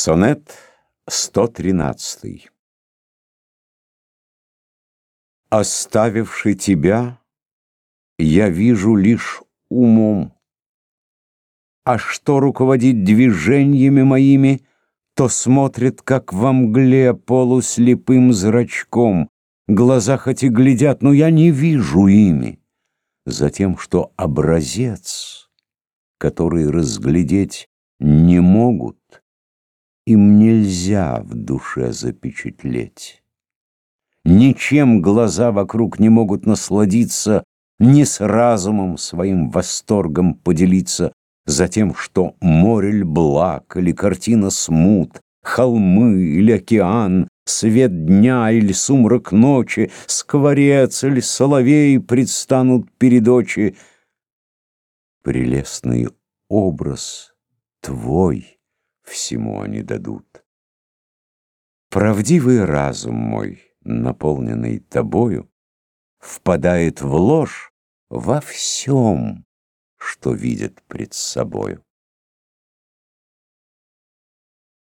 Сонет 113 Оставивший тебя, я вижу лишь умом. А что руководит движениями моими, то смотрит, как во мгле полуслепым зрачком. Глаза хоть и глядят, но я не вижу ими. Затем, что образец, который разглядеть не могут, им нельзя в душе запечатлеть. Ничем глаза вокруг не могут насладиться, ни с разумом своим восторгом поделиться за тем, что море благ или картина смут, холмы или океан, свет дня или сумрак ночи, скворец или соловей предстанут перед очи. Прелестный образ твой — всему они дадут. Правдивый разум мой, наполненный тобою, впадает в ложь во всем, что видит пред собою.